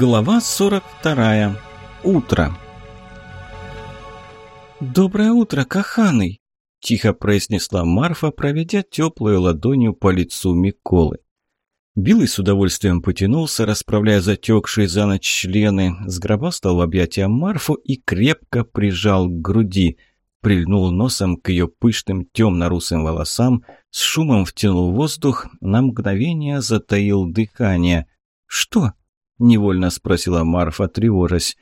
Глава 42. Утро. «Доброе утро, Каханый!» – тихо произнесла Марфа, проведя теплую ладонью по лицу Миколы. Билый с удовольствием потянулся, расправляя затекшие за ночь члены, сгробастал в объятия Марфу и крепко прижал к груди. Прильнул носом к ее пышным темно-русым волосам, с шумом втянул воздух, на мгновение затаил дыхание. «Что?» – невольно спросила Марфа, тревожась.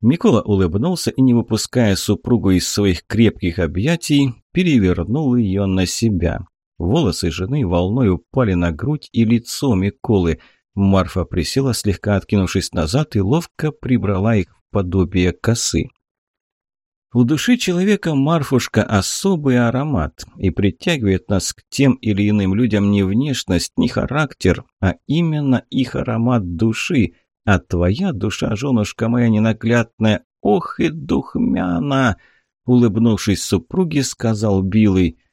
Микола улыбнулся и, не выпуская супругу из своих крепких объятий, перевернул ее на себя. Волосы жены волной упали на грудь и лицо Миколы. Марфа присела, слегка откинувшись назад, и ловко прибрала их в подобие косы. У души человека Марфушка особый аромат и притягивает нас к тем или иным людям не внешность, не характер, а именно их аромат души. А твоя душа, женушка моя ненаглядная, ох и духмяна!» Улыбнувшись супруге, сказал Билый –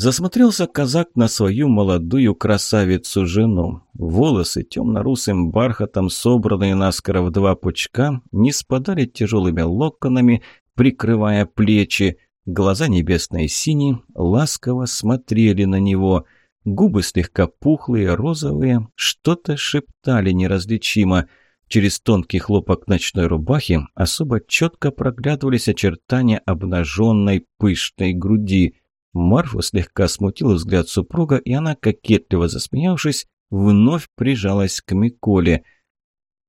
Засмотрелся казак на свою молодую красавицу-жену. Волосы темно-русым бархатом, собранные наскоро в два пучка, не спадали тяжелыми локонами, прикрывая плечи. Глаза небесные синие ласково смотрели на него. Губы слегка пухлые, розовые, что-то шептали неразличимо. Через тонкий хлопок ночной рубахи особо четко проглядывались очертания обнаженной пышной груди – Марфу слегка смутил взгляд супруга, и она, кокетливо засмеявшись, вновь прижалась к Миколе.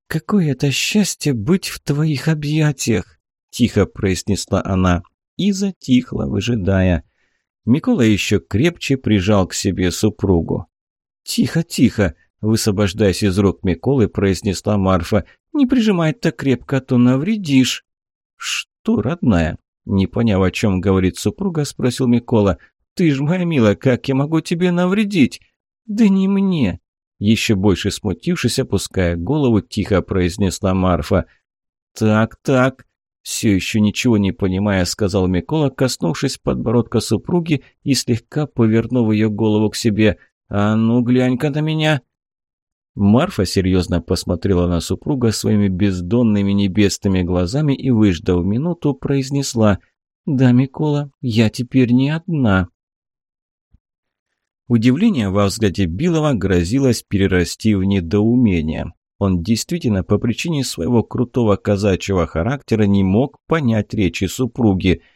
«Какое это счастье быть в твоих объятиях!» – тихо произнесла она и затихла, выжидая. Микола еще крепче прижал к себе супругу. «Тихо, тихо!» – высвобождаясь из рук Миколы, произнесла Марфа. «Не прижимай так крепко, а то навредишь!» «Что, родная?» Не поняв, о чем говорит супруга, спросил Микола. «Ты ж моя милая, как я могу тебе навредить?» «Да не мне!» Еще больше смутившись, опуская голову, тихо произнесла Марфа. «Так, так», все еще ничего не понимая, сказал Микола, коснувшись подбородка супруги и слегка повернув ее голову к себе. «А ну, глянь-ка на меня!» Марфа серьезно посмотрела на супруга своими бездонными небесными глазами и, выждав минуту, произнесла «Да, Микола, я теперь не одна». Удивление во взгляде Билова грозилось перерасти в недоумение. Он действительно по причине своего крутого казачьего характера не мог понять речи супруги –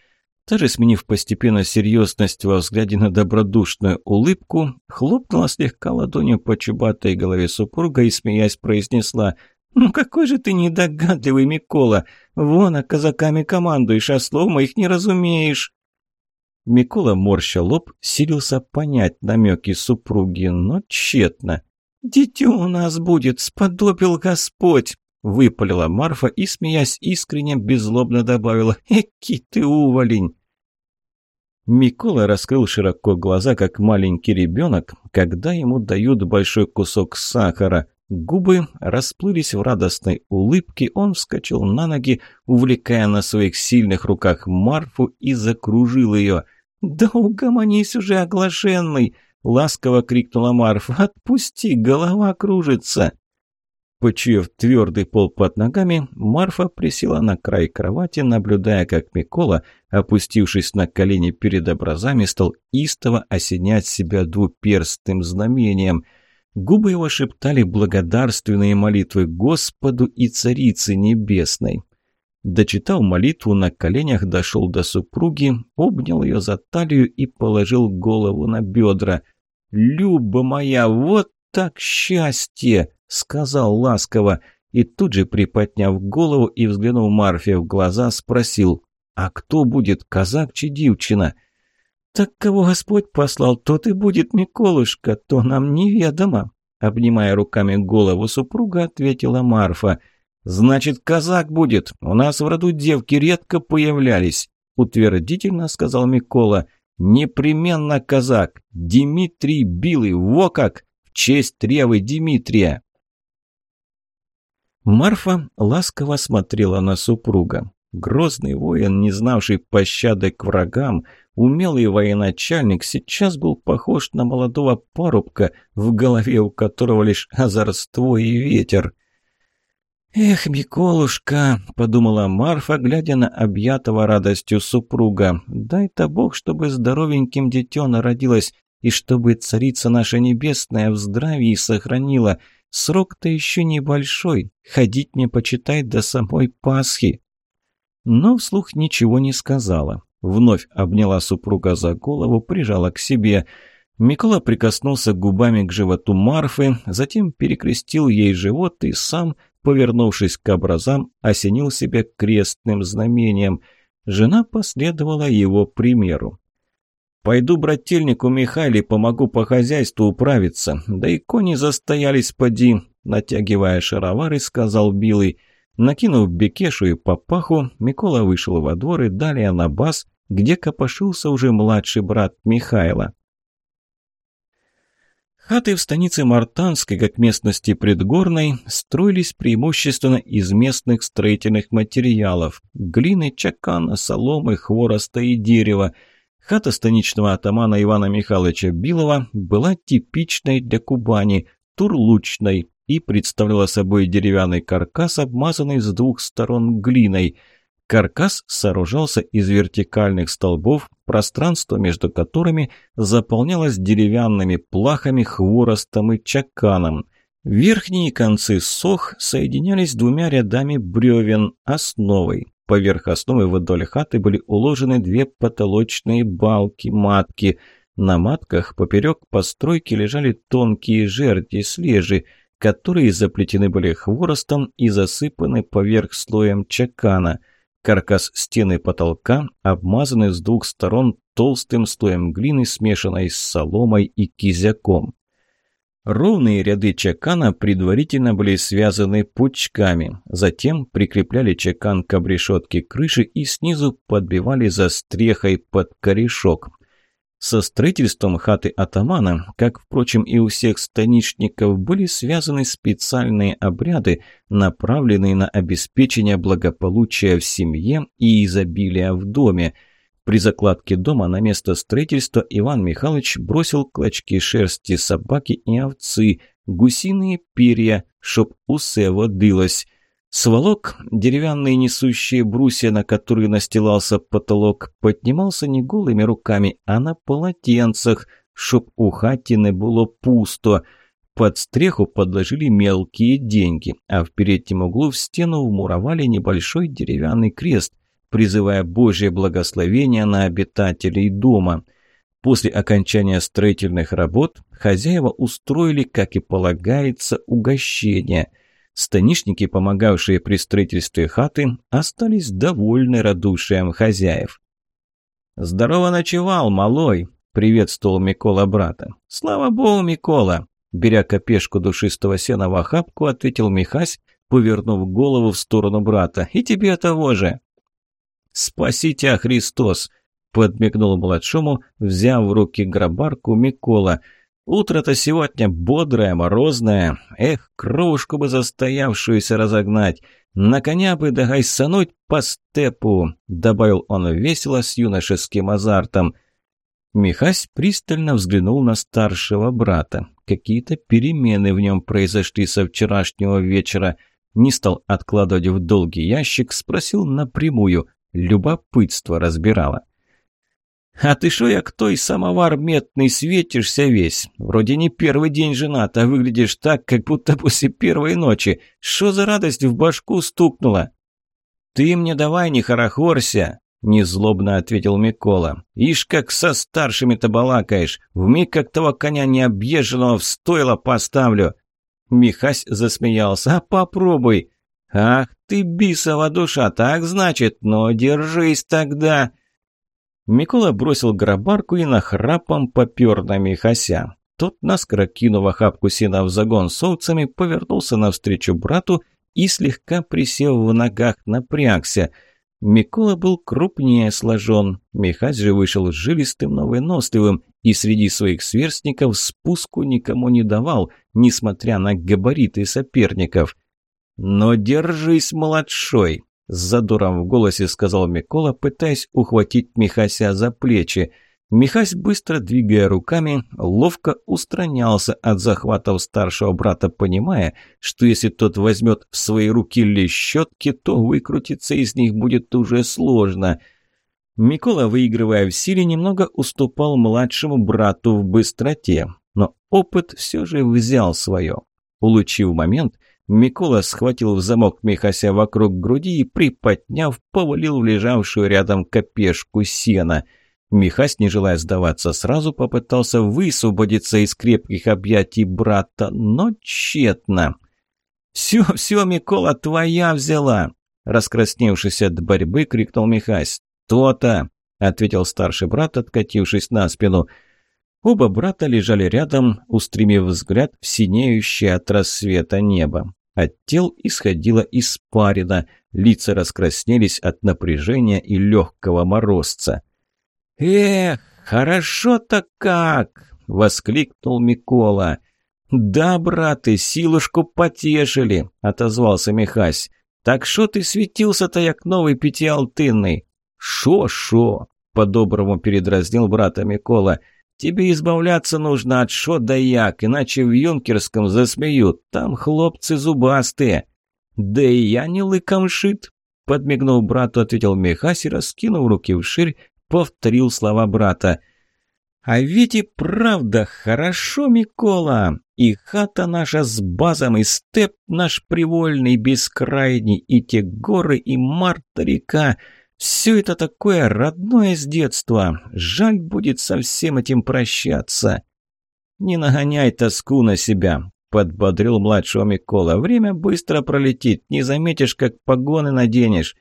даже сменив постепенно серьезность во взгляде на добродушную улыбку, хлопнула слегка ладонью по чубатой голове супруга и, смеясь, произнесла «Ну какой же ты недогадливый, Микола! Вон, а казаками командуешь, а слов моих не разумеешь!» Микола, морща лоб, силился понять намеки супруги, но тщетно. «Дитё у нас будет, сподобил Господь!» Выпалила Марфа и, смеясь искренне, беззлобно добавила «Эки ты уволень!» Микола раскрыл широко глаза, как маленький ребенок, когда ему дают большой кусок сахара. Губы расплылись в радостной улыбке, он вскочил на ноги, увлекая на своих сильных руках Марфу и закружил ее. «Да угомонись уже, оглашенный!» — ласково крикнула Марфа. «Отпусти, голова кружится!» Почуяв твердый пол под ногами, Марфа присела на край кровати, наблюдая, как Микола, опустившись на колени перед образами, стал истово осенять себя двуперстным знамением. Губы его шептали благодарственные молитвы Господу и Царице Небесной. Дочитав молитву, на коленях дошел до супруги, обнял ее за талию и положил голову на бедра. «Люба моя, вот так счастье!» — сказал ласково, и тут же, приподняв голову и взглянув Марфе в глаза, спросил, «А кто будет, казак чи девчина?» «Так кого Господь послал, тот и будет Миколушка, то нам неведомо», обнимая руками голову супруга, ответила Марфа. «Значит, казак будет. У нас в роду девки редко появлялись», утвердительно сказал Микола. «Непременно казак. Дмитрий Билый, во как! В честь Ревы Дмитрия!» Марфа ласково смотрела на супруга. Грозный воин, не знавший пощады к врагам, умелый военачальник, сейчас был похож на молодого парубка, в голове у которого лишь озорство и ветер. «Эх, Миколушка!» – подумала Марфа, глядя на объятого радостью супруга. «Дай-то Бог, чтобы здоровеньким детёна родилось, и чтобы царица наша небесная в здравии сохранила. Срок-то еще небольшой, ходить мне почитай до самой Пасхи». Но вслух ничего не сказала. Вновь обняла супруга за голову, прижала к себе – Микола прикоснулся губами к животу Марфы, затем перекрестил ей живот и сам, повернувшись к образам, осенил себя крестным знамением. Жена последовала его примеру. «Пойду брательнику Михайле помогу по хозяйству управиться, да и кони застоялись поди», натягивая шаровары, сказал Билый. Накинув бекешу и папаху, Микола вышел во двор и далее на бас, где копошился уже младший брат Михайла. Хаты в станице Мартанской, как местности предгорной, строились преимущественно из местных строительных материалов – глины, чакана, соломы, хвороста и дерева. Хата станичного атамана Ивана Михайловича Билова была типичной для Кубани, турлучной, и представляла собой деревянный каркас, обмазанный с двух сторон глиной – Каркас сооружался из вертикальных столбов, пространство между которыми заполнялось деревянными плахами, хворостом и чаканом. Верхние концы сох соединялись двумя рядами бревен основой. Поверх основы вдоль хаты были уложены две потолочные балки-матки. На матках поперек постройки лежали тонкие жерди слежи, которые заплетены были хворостом и засыпаны поверх слоем чакана – Каркас стены потолка обмазаны с двух сторон толстым слоем глины, смешанной с соломой и кизяком. Ровные ряды чакана предварительно были связаны пучками, затем прикрепляли чакан к обрешетке крыши и снизу подбивали застрехой под корешок. Со строительством хаты атамана, как, впрочем, и у всех станичников, были связаны специальные обряды, направленные на обеспечение благополучия в семье и изобилия в доме. При закладке дома на место строительства Иван Михайлович бросил клочки шерсти собаки и овцы, гусиные перья, чтоб усе водилось. Сволок, деревянные несущие брусья, на которые настилался потолок, поднимался не голыми руками, а на полотенцах, чтоб у хатины было пусто. Под стреху подложили мелкие деньги, а в переднем углу в стену вмуровали небольшой деревянный крест, призывая Божье благословение на обитателей дома. После окончания строительных работ хозяева устроили, как и полагается, угощение – Станишники, помогавшие при строительстве хаты, остались довольны радушием хозяев. «Здорово ночевал, малой!» – приветствовал Микола брата. «Слава богу, Микола!» Беря копешку душистого сена в охапку, ответил Михась, повернув голову в сторону брата. «И тебе того же!» «Спаси тебя, Христос!» – подмигнул младшему, взяв в руки грабарку Микола – Утро-то сегодня бодрое, морозное. Эх, кровушку бы застоявшуюся разогнать. На коня бы да гайсануть по степу, добавил он весело с юношеским азартом. Михась пристально взглянул на старшего брата. Какие-то перемены в нем произошли со вчерашнего вечера. Не стал откладывать в долгий ящик, спросил напрямую. Любопытство разбирало. «А ты шо, як той самовар метный, светишься весь? Вроде не первый день женат, а выглядишь так, как будто после первой ночи. Что за радость в башку стукнула?» «Ты мне давай не хорохорься!» – незлобно ответил Микола. «Ишь, как со старшими-то балакаешь! Вмиг как того коня необъезженного в стойло поставлю!» Михась засмеялся. «А попробуй!» «Ах ты, бисова душа, так значит? Но держись тогда!» Микола бросил грабарку и нахрапом попер на Михася. Тот, наскоро кинув охапку сена в загон с овцами, повернулся навстречу брату и, слегка присев в ногах, напрягся. Микола был крупнее сложен, Михась же вышел жилистым, но выносливым, и среди своих сверстников спуску никому не давал, несмотря на габариты соперников. «Но держись, младшой!» С задором в голосе сказал Микола, пытаясь ухватить Михася за плечи. Михась, быстро двигая руками, ловко устранялся от захватов старшего брата, понимая, что если тот возьмет в свои руки лещетки, то выкрутиться из них будет уже сложно. Микола, выигрывая в силе, немного уступал младшему брату в быстроте, но опыт все же взял свое. Улучив момент, Микола схватил в замок Михася вокруг груди и, приподняв, повалил в лежавшую рядом копешку сена – Михась, не желая сдаваться сразу, попытался высвободиться из крепких объятий брата, но тщетно. «Все, все, Микола, твоя взяла!» Раскрасневшись от борьбы, крикнул Михась. «То-то!» — ответил старший брат, откатившись на спину. Оба брата лежали рядом, устремив взгляд в синеющее от рассвета небо. От тел исходила испарина, лица раскраснелись от напряжения и легкого морозца. «Эх, хорошо-то как!» — воскликнул Микола. «Да, браты, силушку потешили!» — отозвался Михась. «Так шо ты светился-то, як новый пятиалтынный?» «Шо-шо!» — по-доброму передразнил брата Микола. «Тебе избавляться нужно от шо да як, иначе в юнкерском засмеют. Там хлопцы зубастые». «Да и я не лыком шит!» — подмигнул брату, ответил Михась и, раскинув руки вширь, повторил слова брата. «А ведь и правда хорошо, Микола! И хата наша с базом, и степ наш привольный, бескрайний, и те горы, и Марта-река. Все это такое родное с детства. Жаль будет со всем этим прощаться». «Не нагоняй тоску на себя», — подбодрил младшего Микола. «Время быстро пролетит, не заметишь, как погоны наденешь.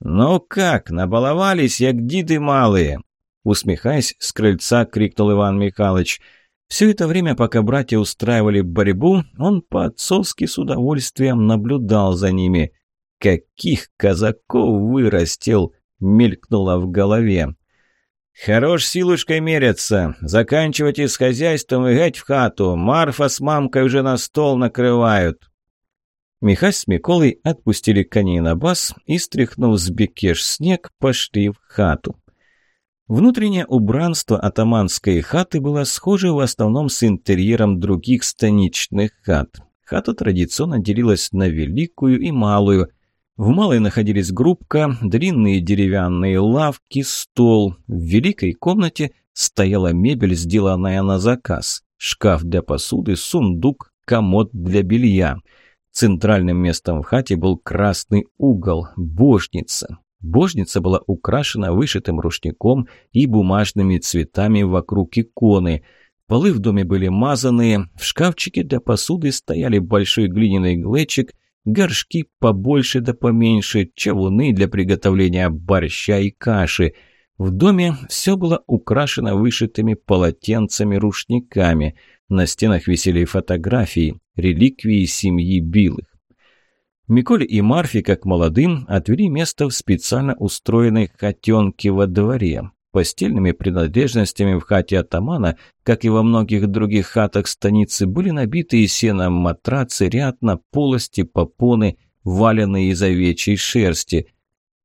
«Ну как, набаловались, як диды малые!» Усмехаясь, с крыльца крикнул Иван Михайлович. Все это время, пока братья устраивали борьбу, он по-отцовски с удовольствием наблюдал за ними. «Каких казаков вырастил!» — мелькнуло в голове. «Хорош силушкой мерятся. Заканчивайте с хозяйством и геть в хату. Марфа с мамкой уже на стол накрывают». Михась с Миколой отпустили коней на бас и, стряхнув с бекеш снег, пошли в хату. Внутреннее убранство атаманской хаты было схоже в основном с интерьером других станичных хат. Хата традиционно делилась на великую и малую. В малой находились группка, длинные деревянные лавки, стол. В великой комнате стояла мебель, сделанная на заказ. Шкаф для посуды, сундук, комод для белья – Центральным местом в хате был красный угол – божница. Божница была украшена вышитым рушником и бумажными цветами вокруг иконы. Полы в доме были мазанные, в шкафчике для посуды стояли большой глиняный глечик, горшки побольше да поменьше, чавуны для приготовления борща и каши. В доме все было украшено вышитыми полотенцами-рушниками – на стенах висели фотографии, реликвии семьи Билых. Миколе и Марфи, как молодым, отвели место в специально устроенной хатенке во дворе. Постельными принадлежностями в хате атамана, как и во многих других хатах станицы, были набиты сеном матрацы, рядно, полости, попоны, валенные из овечьей шерсти.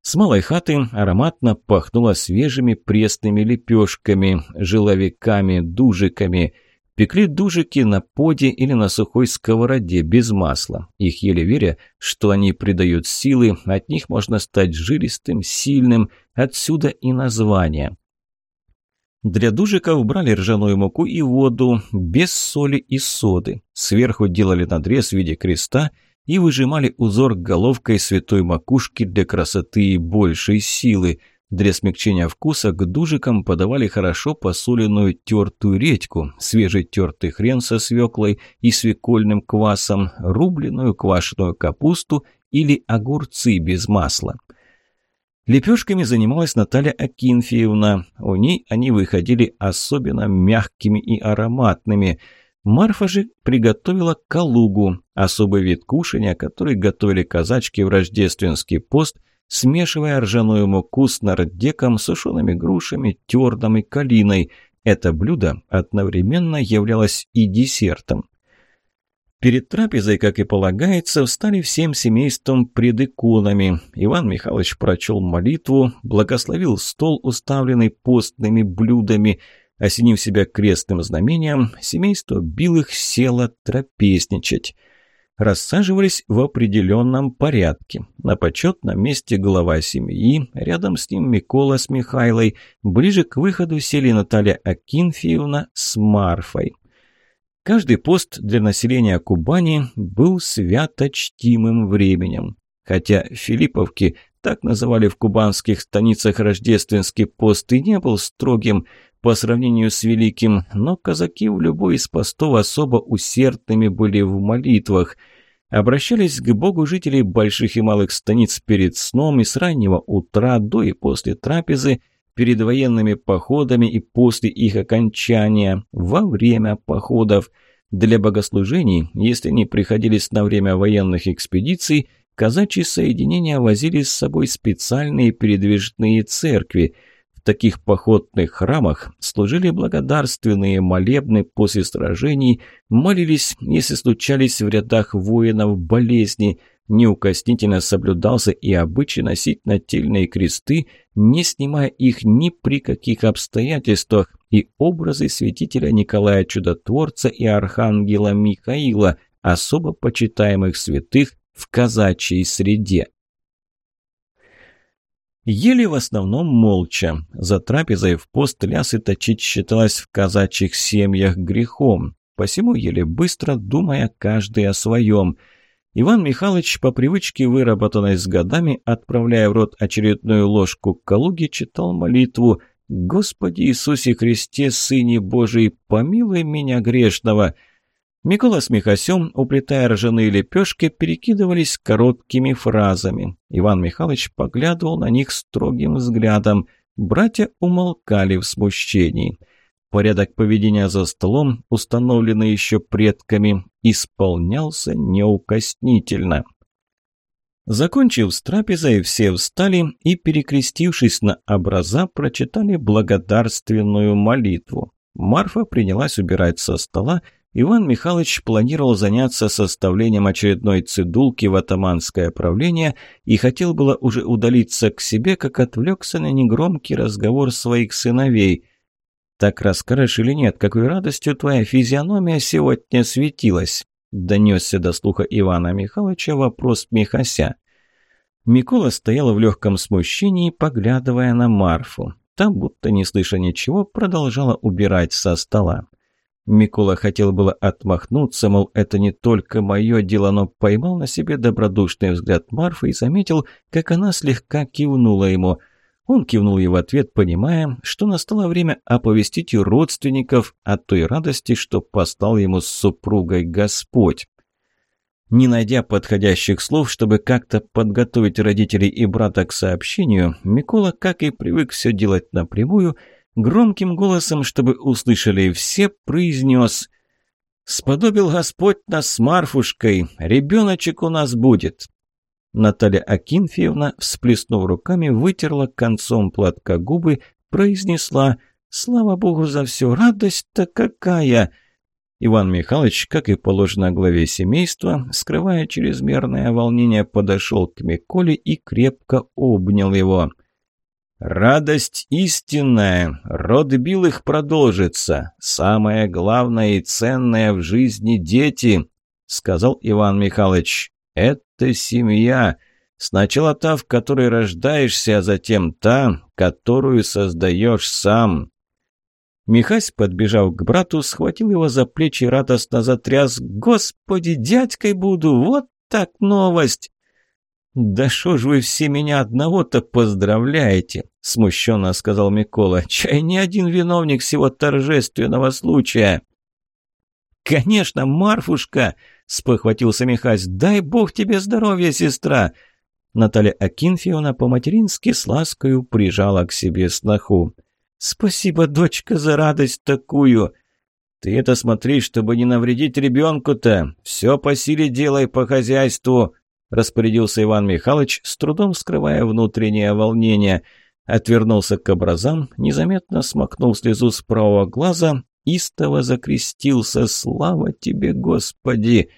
С малой хаты ароматно пахнуло свежими пресными лепешками, жиловиками, дужиками – Пекли дужики на поде или на сухой сковороде без масла. Их еле веря, что они придают силы, от них можно стать жилистым, сильным, отсюда и название. Для дужиков брали ржаную муку и воду, без соли и соды. Сверху делали надрез в виде креста и выжимали узор головкой святой макушки для красоты и большей силы – для смягчения вкуса к дужикам подавали хорошо посоленную тертую редьку, свежий тертый хрен со свеклой и свекольным квасом, рубленную квашеную капусту или огурцы без масла. Лепешками занималась Наталья Акинфеевна. У ней они выходили особенно мягкими и ароматными. Марфа же приготовила калугу, особый вид кушания, который готовили казачки в рождественский пост – смешивая ржаную муку с нардеком, сушеными грушами, тердом и калиной. Это блюдо одновременно являлось и десертом. Перед трапезой, как и полагается, встали всем семейством пред иконами. Иван Михайлович прочел молитву, благословил стол, уставленный постными блюдами. Осенив себя крестным знамением, семейство Билых село трапезничать. Рассаживались в определенном порядке. На почетном месте глава семьи, рядом с ним Микола с Михайлой, ближе к выходу сели Наталья Акинфеевна с Марфой. Каждый пост для населения Кубани был свято-чтимым временем. Хотя Филипповки, так называли в кубанских станицах рождественский пост, и не был строгим по сравнению с Великим, но казаки в любой из постов особо усердными были в молитвах. Обращались к Богу жители больших и малых станиц перед сном и с раннего утра до и после трапезы, перед военными походами и после их окончания, во время походов. Для богослужений, если не приходились на время военных экспедиций, казачьи соединения возили с собой специальные передвижные церкви. В таких походных храмах служили благодарственные молебны после сражений, молились, если случались в рядах воинов болезни – Неукоснительно соблюдался и обычай носить нательные кресты, не снимая их ни при каких обстоятельствах, и образы святителя Николая Чудотворца и архангела Михаила, особо почитаемых святых в казачьей среде. Ели в основном молча. За трапезой в пост лясы точить считалось в казачьих семьях грехом. Посему ели быстро, думая каждый о своем – Иван Михайлович, по привычке, выработанной с годами, отправляя в рот очередную ложку калуги, читал молитву «Господи Иисусе Христе, Сыне Божий, помилуй меня грешного». Микола с Михасем, уплетая ржаные лепешки, перекидывались короткими фразами. Иван Михайлович поглядывал на них строгим взглядом. Братья умолкали в смущении. Порядок поведения за столом, установленный еще предками, исполнялся неукоснительно. Закончив с трапезой, все встали и, перекрестившись на образа, прочитали благодарственную молитву. Марфа принялась убирать со стола, Иван Михайлович планировал заняться составлением очередной цидулки в атаманское правление и хотел было уже удалиться к себе, как отвлекся на негромкий разговор своих сыновей. «Так расскажешь или нет, какой радостью твоя физиономия сегодня светилась?» Донесся до слуха Ивана Михайловича вопрос Михася. Микола стояла в легком смущении, поглядывая на Марфу. Та, будто не слыша ничего, продолжала убирать со стола. Микола хотел было отмахнуться, мол, это не только мое дело, но поймал на себе добродушный взгляд Марфы и заметил, как она слегка кивнула ему – он кивнул ей в ответ, понимая, что настало время оповестить ее родственников о той радости, что послал ему с супругой Господь. Не найдя подходящих слов, чтобы как-то подготовить родителей и брата к сообщению, Микола, как и привык все делать напрямую, громким голосом, чтобы услышали все, произнес «Сподобил Господь нас с Марфушкой, ребеночек у нас будет». Наталья Акинфеевна, всплеснув руками, вытерла концом платка губы, произнесла «Слава Богу за все, радость-то какая!» Иван Михайлович, как и положено главе семейства, скрывая чрезмерное волнение, подошел к Миколе и крепко обнял его. «Радость истинная, род Билых продолжится. Самое главное и ценное в жизни дети», — сказал Иван Михайлович. Это семья. Сначала та, в которой рождаешься, а затем та, которую создаешь сам. Михась, подбежав к брату, схватил его за плечи и радостно затряс. «Господи, дядькой буду! Вот так новость!» «Да шо ж вы все меня одного-то поздравляете?» — смущенно сказал Микола. «Чай не один виновник всего торжественного случая». «Конечно, Марфушка!» Спохватился Михась. «Дай бог тебе здоровья, сестра!» Наталья Акинфеевна по-матерински с ласкою прижала к себе сноху. «Спасибо, дочка, за радость такую!» «Ты это смотри, чтобы не навредить ребенку-то! Все по силе делай по хозяйству!» распорядился Иван Михайлович, с трудом скрывая внутреннее волнение. Отвернулся к образам, незаметно смакнул слезу с правого глаза, истово закрестился «Слава тебе, Господи!»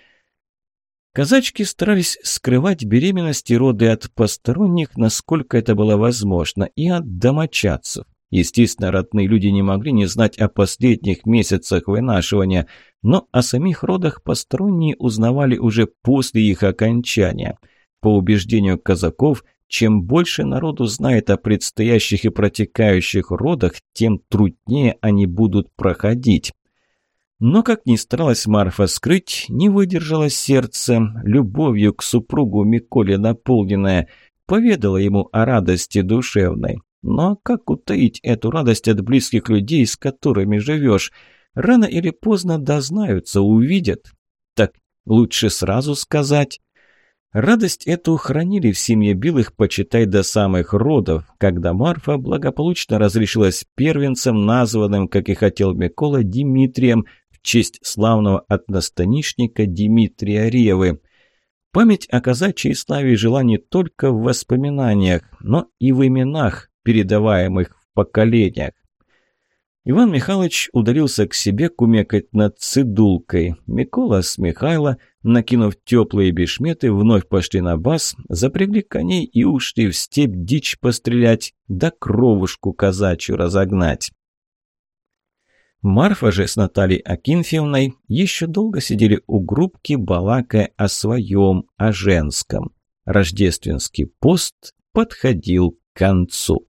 Казачки старались скрывать беременность и роды от посторонних, насколько это было возможно, и от домочадцев. Естественно, родные люди не могли не знать о последних месяцах вынашивания, но о самих родах посторонние узнавали уже после их окончания. По убеждению казаков, чем больше народу знает о предстоящих и протекающих родах, тем труднее они будут проходить. Но, как ни старалась Марфа скрыть, не выдержало сердце, любовью к супругу Миколе наполненное, поведала ему о радости душевной. Но как утаить эту радость от близких людей, с которыми живешь? Рано или поздно дознаются, увидят. Так лучше сразу сказать. Радость эту хранили в семье Билых, почитай, до самых родов, когда Марфа благополучно разрешилась первенцем, названным, как и хотел Микола, Дмитрием, в честь славного одностанишника Дмитрия Ревы – Память о казачьей славе жила не только в воспоминаниях, но и в именах, передаваемых в поколениях. Иван Михайлович удалился к себе кумекать над цидулкой. Микола с Михайло, накинув теплые бешметы, вновь пошли на бас, запрягли коней и ушли в степь дичь пострелять, да кровушку казачью разогнать. Марфа же с Натальей Акинфьевной еще долго сидели у группки, балакая о своем, о женском. Рождественский пост подходил к концу.